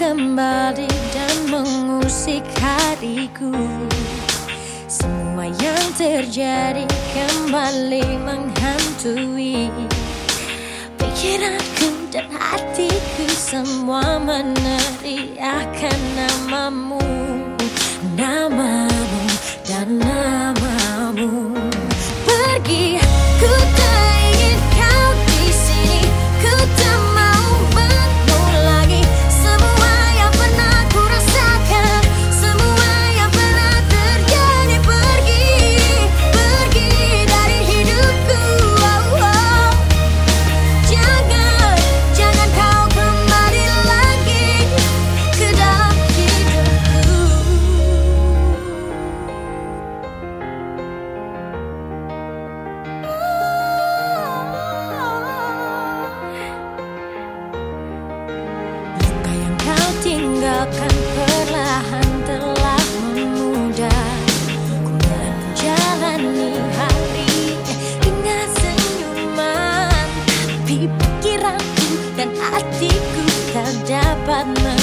kembali dan mengusik hariku Semua yang terjadi kembali menghantui. Pikiranku dan hatiku semua meneriakan namamu. Namamu tinggalkan perlahan telah memudar Ku menjalani hari dengan senyuman. Tapi pikiranku dan hatiku tak dapat wajahmu